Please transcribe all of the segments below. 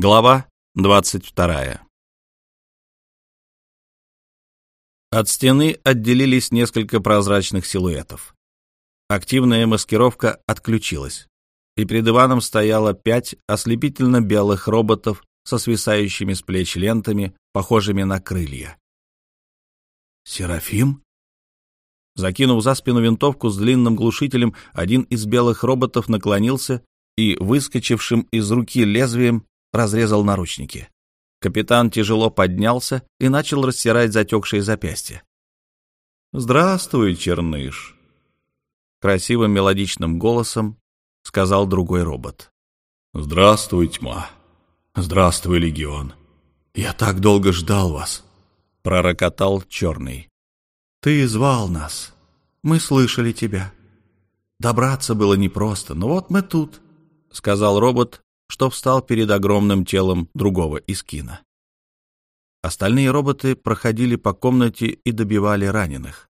Глава 22. От стены отделились несколько прозрачных силуэтов. Активная маскировка отключилась, и перед Иваном стояло пять ослепительно белых роботов со свисающими с плеч лентами, похожими на крылья. «Серафим?» Закинув за спину винтовку с длинным глушителем, один из белых роботов наклонился и, выскочившим из руки лезвием, разрезал наручники. Капитан тяжело поднялся и начал растирать затекшие запястья. «Здравствуй, Черныш!» Красивым мелодичным голосом сказал другой робот. «Здравствуй, тьма! Здравствуй, легион! Я так долго ждал вас!» Пророкотал черный. «Ты звал нас. Мы слышали тебя. Добраться было непросто, но вот мы тут», — сказал робот что встал перед огромным телом другого Искина. Остальные роботы проходили по комнате и добивали раненых.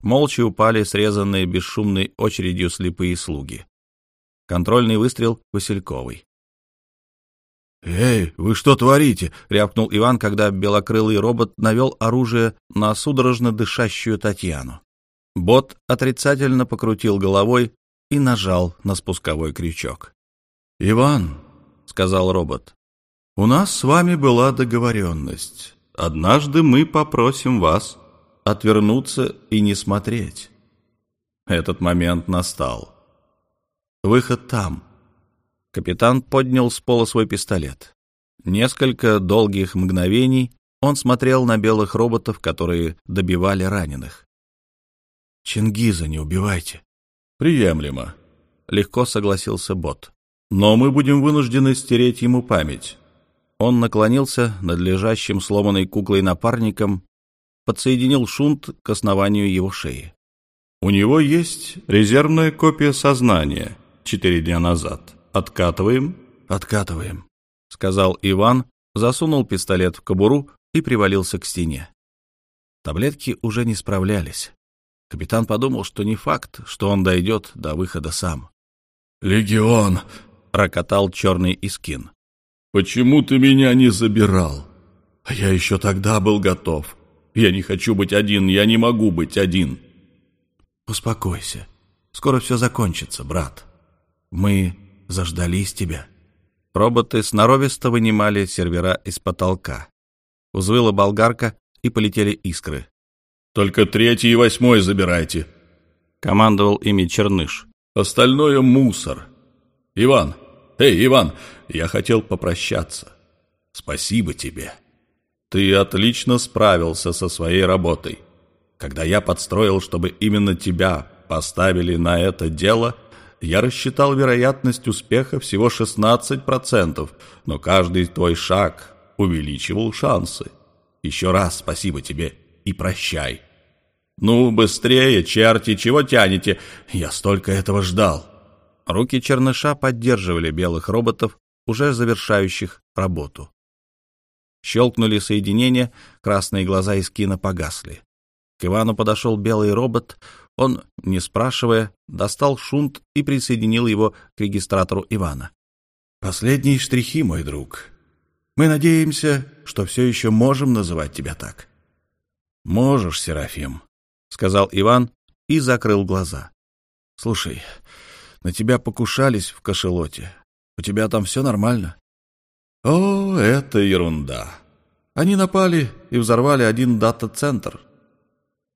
Молча упали срезанные бесшумной очередью слепые слуги. Контрольный выстрел Васильковой. «Эй, вы что творите?» — рявкнул Иван, когда белокрылый робот навел оружие на судорожно дышащую Татьяну. Бот отрицательно покрутил головой и нажал на спусковой крючок. «Иван», — сказал робот, — «у нас с вами была договоренность. Однажды мы попросим вас отвернуться и не смотреть». Этот момент настал. Выход там. Капитан поднял с пола свой пистолет. Несколько долгих мгновений он смотрел на белых роботов, которые добивали раненых. «Чингиза не убивайте». «Приемлемо», — легко согласился бот. Но мы будем вынуждены стереть ему память. Он наклонился над лежащим сломанной куклой напарником, подсоединил шунт к основанию его шеи. У него есть резервная копия сознания четыре дня назад. Откатываем? Откатываем, сказал Иван, засунул пистолет в кобуру и привалился к стене. Таблетки уже не справлялись. Капитан подумал, что не факт, что он дойдет до выхода сам. «Легион!» Рокотал черный Искин. «Почему ты меня не забирал? А я еще тогда был готов. Я не хочу быть один, я не могу быть один». «Успокойся. Скоро все закончится, брат. Мы заждались тебя». Роботы сноровисто вынимали сервера из потолка. Узвыла болгарка, и полетели искры. «Только третий и восьмой забирайте», — командовал ими Черныш. «Остальное — мусор. Иван, «Эй, Иван, я хотел попрощаться. Спасибо тебе. Ты отлично справился со своей работой. Когда я подстроил, чтобы именно тебя поставили на это дело, я рассчитал вероятность успеха всего 16%, но каждый твой шаг увеличивал шансы. Еще раз спасибо тебе и прощай. Ну, быстрее, черти, чего тянете? Я столько этого ждал». Руки черныша поддерживали белых роботов, уже завершающих работу. Щелкнули соединения, красные глаза из кино погасли. К Ивану подошел белый робот, он, не спрашивая, достал шунт и присоединил его к регистратору Ивана. «Последние штрихи, мой друг. Мы надеемся, что все еще можем называть тебя так». «Можешь, Серафим», — сказал Иван и закрыл глаза. «Слушай, на тебя покушались в кошелоте. У тебя там все нормально?» «О, это ерунда. Они напали и взорвали один дата-центр.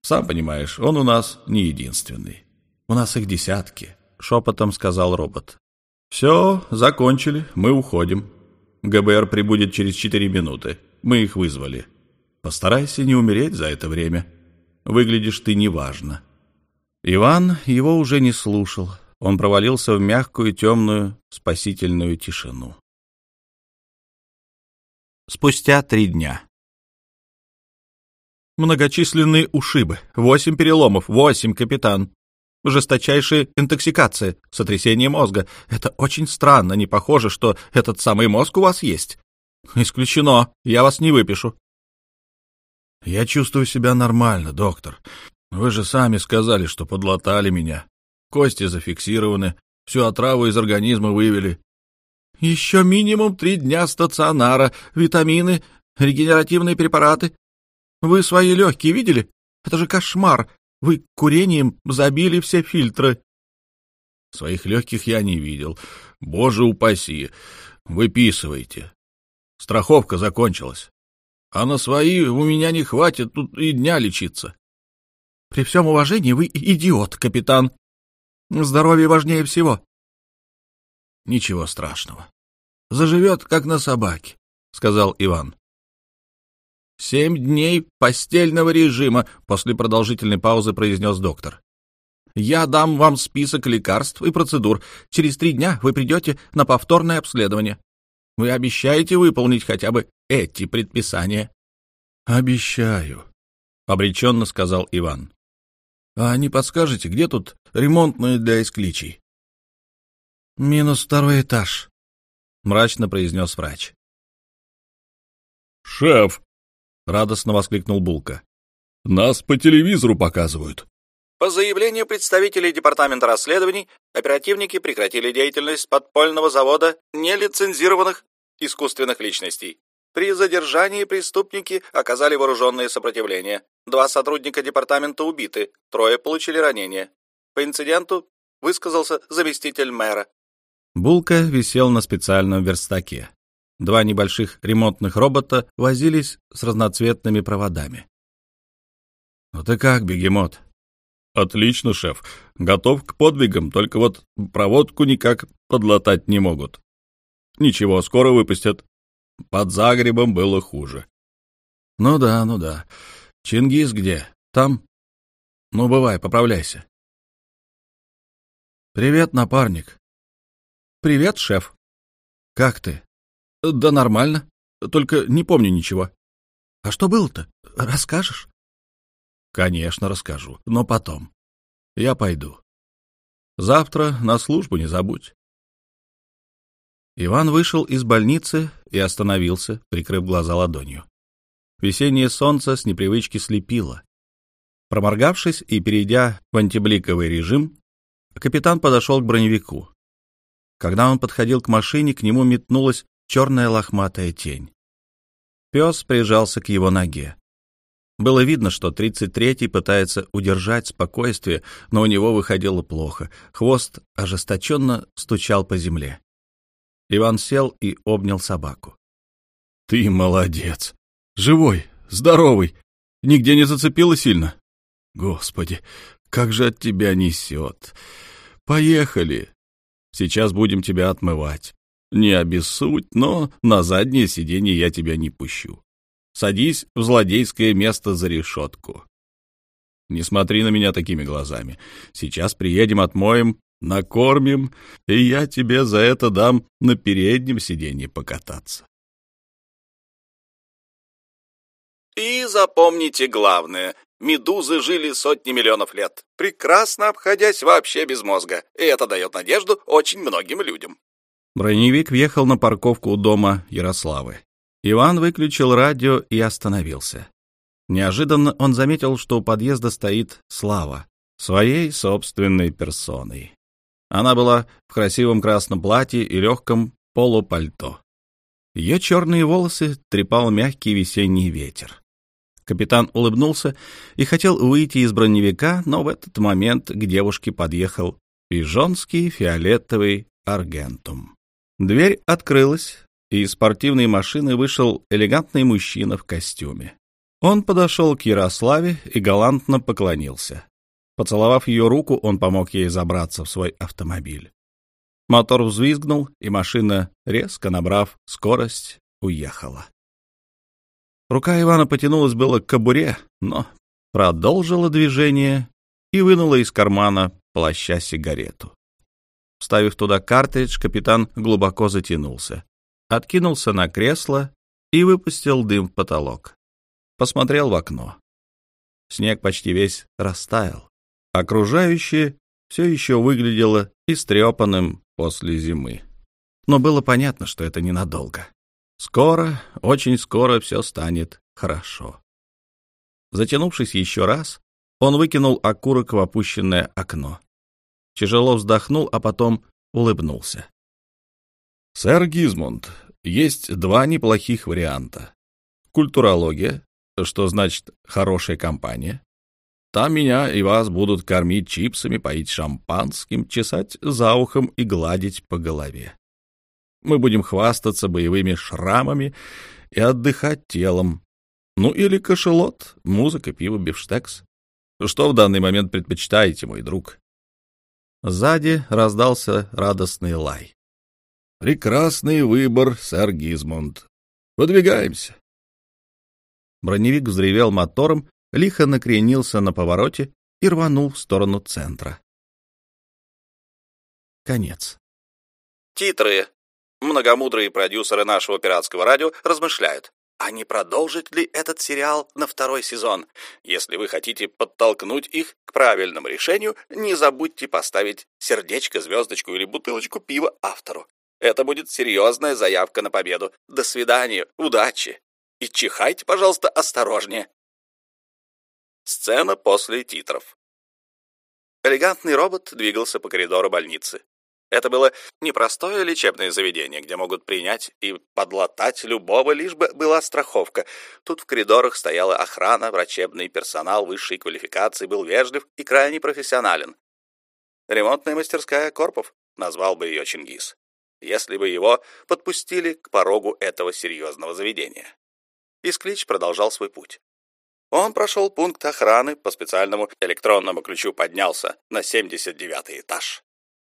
Сам понимаешь, он у нас не единственный. У нас их десятки», — шепотом сказал робот. «Все, закончили, мы уходим. ГБР прибудет через четыре минуты. Мы их вызвали. Постарайся не умереть за это время. Выглядишь ты неважно». Иван его уже не слушал он провалился в мягкую, темную, спасительную тишину. Спустя три дня. Многочисленные ушибы, восемь переломов, восемь, капитан. Жесточайшая интоксикация, сотрясение мозга. Это очень странно, не похоже, что этот самый мозг у вас есть. Исключено, я вас не выпишу. Я чувствую себя нормально, доктор. Вы же сами сказали, что подлатали меня. Кости зафиксированы, всю отраву из организма вывели. Еще минимум три дня стационара, витамины, регенеративные препараты. Вы свои легкие видели? Это же кошмар. Вы курением забили все фильтры. Своих легких я не видел. Боже упаси. Выписывайте. Страховка закончилась. А на свои у меня не хватит тут и дня лечиться. При всем уважении вы идиот, капитан. Здоровье важнее всего. Ничего страшного. Заживет, как на собаке, — сказал Иван. «Семь дней постельного режима», — после продолжительной паузы произнес доктор. «Я дам вам список лекарств и процедур. Через три дня вы придете на повторное обследование. Вы обещаете выполнить хотя бы эти предписания?» «Обещаю», — обреченно сказал Иван. «А не подскажете, где тут ремонтные для искличий?» «Минус второй этаж», — мрачно произнес врач. «Шеф!» — радостно воскликнул Булка. «Нас по телевизору показывают». По заявлению представителей Департамента расследований, оперативники прекратили деятельность подпольного завода нелицензированных искусственных личностей. При задержании преступники оказали вооруженное сопротивление. Два сотрудника департамента убиты, трое получили ранения. По инциденту высказался заместитель мэра. Булка висел на специальном верстаке. Два небольших ремонтных робота возились с разноцветными проводами. «Ну ты как, бегемот?» «Отлично, шеф. Готов к подвигам, только вот проводку никак подлатать не могут. Ничего, скоро выпустят. Под Загребом было хуже». «Ну да, ну да. Чингис где? Там? Ну, бывай, поправляйся». «Привет, напарник», «Привет, шеф». «Как ты?» «Да нормально. Только не помню ничего». «А что было-то? Расскажешь?» «Конечно, расскажу. Но потом. Я пойду. Завтра на службу не забудь». Иван вышел из больницы и остановился, прикрыв глаза ладонью. Весеннее солнце с непривычки слепило. Проморгавшись и перейдя в антибликовый режим, капитан подошел к броневику. Когда он подходил к машине, к нему метнулась черная лохматая тень. Пес прижался к его ноге. Было видно, что 33-й пытается удержать спокойствие, но у него выходило плохо. Хвост ожесточенно стучал по земле. Иван сел и обнял собаку. — Ты молодец! Живой, здоровый! Нигде не зацепило сильно? Господи, как же от тебя несет! Поехали! Сейчас будем тебя отмывать. Не обессудь, но на заднее сиденье я тебя не пущу. Садись в злодейское место за решетку. Не смотри на меня такими глазами. Сейчас приедем, отмоем, накормим, и я тебе за это дам на переднем сиденье покататься. И запомните главное. Медузы жили сотни миллионов лет, прекрасно обходясь вообще без мозга, и это дает надежду очень многим людям. Броневик въехал на парковку у дома Ярославы. Иван выключил радио и остановился. Неожиданно он заметил, что у подъезда стоит Слава, своей собственной персоной. Она была в красивом красном платье и легком полупальто. Ее черные волосы трепал мягкий весенний ветер. Капитан улыбнулся и хотел выйти из броневика, но в этот момент к девушке подъехал пижонский фиолетовый аргентум. Дверь открылась, и из спортивной машины вышел элегантный мужчина в костюме. Он подошел к Ярославе и галантно поклонился. Поцеловав ее руку, он помог ей забраться в свой автомобиль. Мотор взвизгнул, и машина, резко набрав скорость, уехала. Рука Ивана потянулась было к кобуре, но продолжила движение и вынула из кармана плаща сигарету. Вставив туда картридж, капитан глубоко затянулся, откинулся на кресло и выпустил дым в потолок. Посмотрел в окно. Снег почти весь растаял. Окружающее все еще выглядело истрепанным после зимы. Но было понятно, что это ненадолго. Скоро, очень скоро все станет хорошо. Затянувшись еще раз, он выкинул окурок в опущенное окно. Тяжело вздохнул, а потом улыбнулся. Сэр Гизмунд, есть два неплохих варианта. Культурология, что значит хорошая компания. Там меня и вас будут кормить чипсами, поить шампанским, чесать за ухом и гладить по голове. Мы будем хвастаться боевыми шрамами и отдыхать телом. Ну или кошелот, музыка, пиво, бифштекс. Что в данный момент предпочитаете, мой друг? Сзади раздался радостный лай. Прекрасный выбор, сэр Гизмунд. Выдвигаемся. Броневик взревел мотором, лихо накренился на повороте и рванул в сторону центра. Конец. Титры. Многомудрые продюсеры нашего пиратского радио размышляют, а не продолжить ли этот сериал на второй сезон? Если вы хотите подтолкнуть их к правильному решению, не забудьте поставить сердечко, звездочку или бутылочку пива автору. Это будет серьезная заявка на победу. До свидания, удачи. И чихайте, пожалуйста, осторожнее. Сцена после титров. Элегантный робот двигался по коридору больницы. Это было непростое лечебное заведение, где могут принять и подлатать любого, лишь бы была страховка. Тут в коридорах стояла охрана, врачебный персонал высшей квалификации был вежлив и крайне профессионален. Ремонтная мастерская Корпов, назвал бы ее Чингис, если бы его подпустили к порогу этого серьезного заведения. Исклич продолжал свой путь. Он прошел пункт охраны, по специальному электронному ключу поднялся на 79 этаж.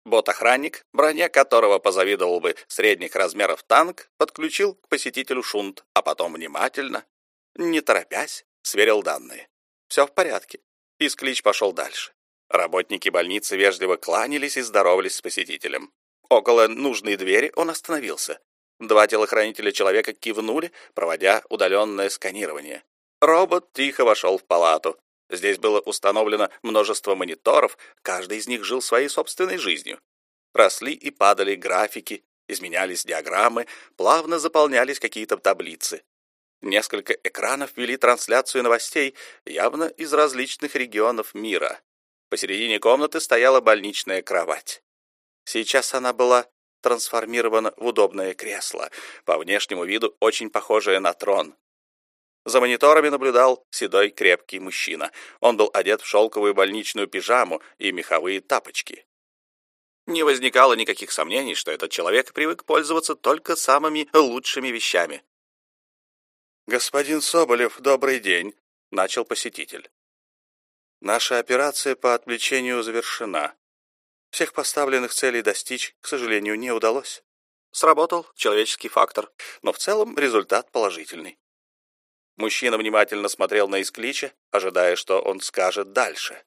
Бот-охранник, броня которого позавидовал бы средних размеров танк, подключил к посетителю шунт, а потом внимательно, не торопясь, сверил данные. Все в порядке. Исклич пошел дальше. Работники больницы вежливо кланялись и здоровались с посетителем. Около нужной двери он остановился. Два телохранителя человека кивнули, проводя удаленное сканирование. Робот тихо вошел в палату. Здесь было установлено множество мониторов, каждый из них жил своей собственной жизнью. Росли и падали графики, изменялись диаграммы, плавно заполнялись какие-то таблицы. Несколько экранов вели трансляцию новостей, явно из различных регионов мира. Посередине комнаты стояла больничная кровать. Сейчас она была трансформирована в удобное кресло, по внешнему виду очень похожее на трон. За мониторами наблюдал седой крепкий мужчина. Он был одет в шелковую больничную пижаму и меховые тапочки. Не возникало никаких сомнений, что этот человек привык пользоваться только самыми лучшими вещами. «Господин Соболев, добрый день», — начал посетитель. «Наша операция по отвлечению завершена. Всех поставленных целей достичь, к сожалению, не удалось. Сработал человеческий фактор, но в целом результат положительный. Мужчина внимательно смотрел на Исклича, ожидая, что он скажет дальше.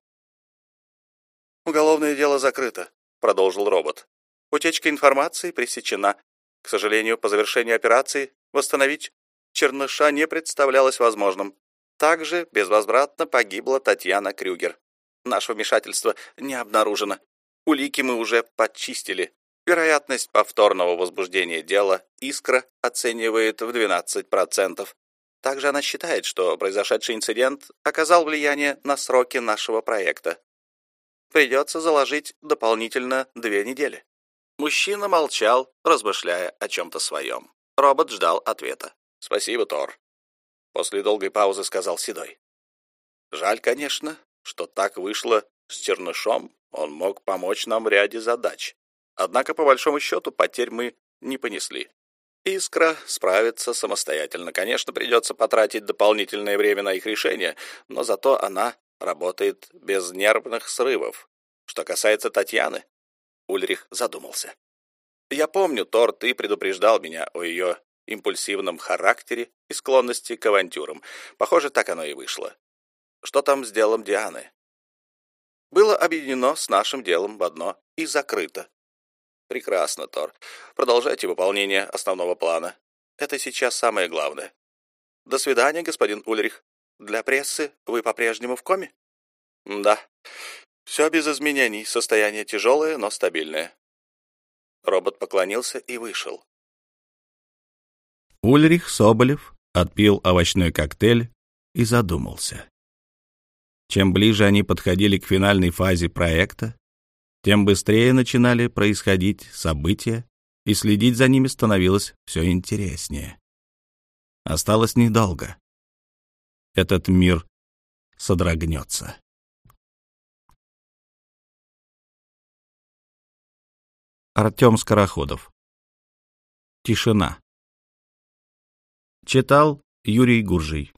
«Уголовное дело закрыто», — продолжил робот. «Утечка информации пресечена. К сожалению, по завершении операции восстановить Черныша не представлялось возможным. Также безвозвратно погибла Татьяна Крюгер. Наше вмешательство не обнаружено. Улики мы уже подчистили. Вероятность повторного возбуждения дела «Искра» оценивает в 12%. Также она считает, что произошедший инцидент оказал влияние на сроки нашего проекта. Придется заложить дополнительно две недели. Мужчина молчал, размышляя о чем-то своем. Робот ждал ответа. «Спасибо, Тор», — после долгой паузы сказал Седой. «Жаль, конечно, что так вышло с Чернышом. Он мог помочь нам в ряде задач. Однако, по большому счету, потерь мы не понесли. Искра справится самостоятельно. Конечно, придется потратить дополнительное время на их решение, но зато она работает без нервных срывов. Что касается Татьяны, Ульрих задумался. Я помню, Тор, ты предупреждал меня о ее импульсивном характере и склонности к авантюрам. Похоже, так оно и вышло. Что там с делом Дианы? Было объединено с нашим делом в одно и закрыто. Прекрасно, Тор. Продолжайте выполнение основного плана. Это сейчас самое главное. До свидания, господин Ульрих. Для прессы вы по-прежнему в коме? Да. Все без изменений. Состояние тяжелое, но стабильное. Робот поклонился и вышел. Ульрих Соболев отпил овощной коктейль и задумался. Чем ближе они подходили к финальной фазе проекта, тем быстрее начинали происходить события, и следить за ними становилось все интереснее. Осталось недолго. Этот мир содрогнется. Артем Скороходов. Тишина. Читал Юрий Гуржий.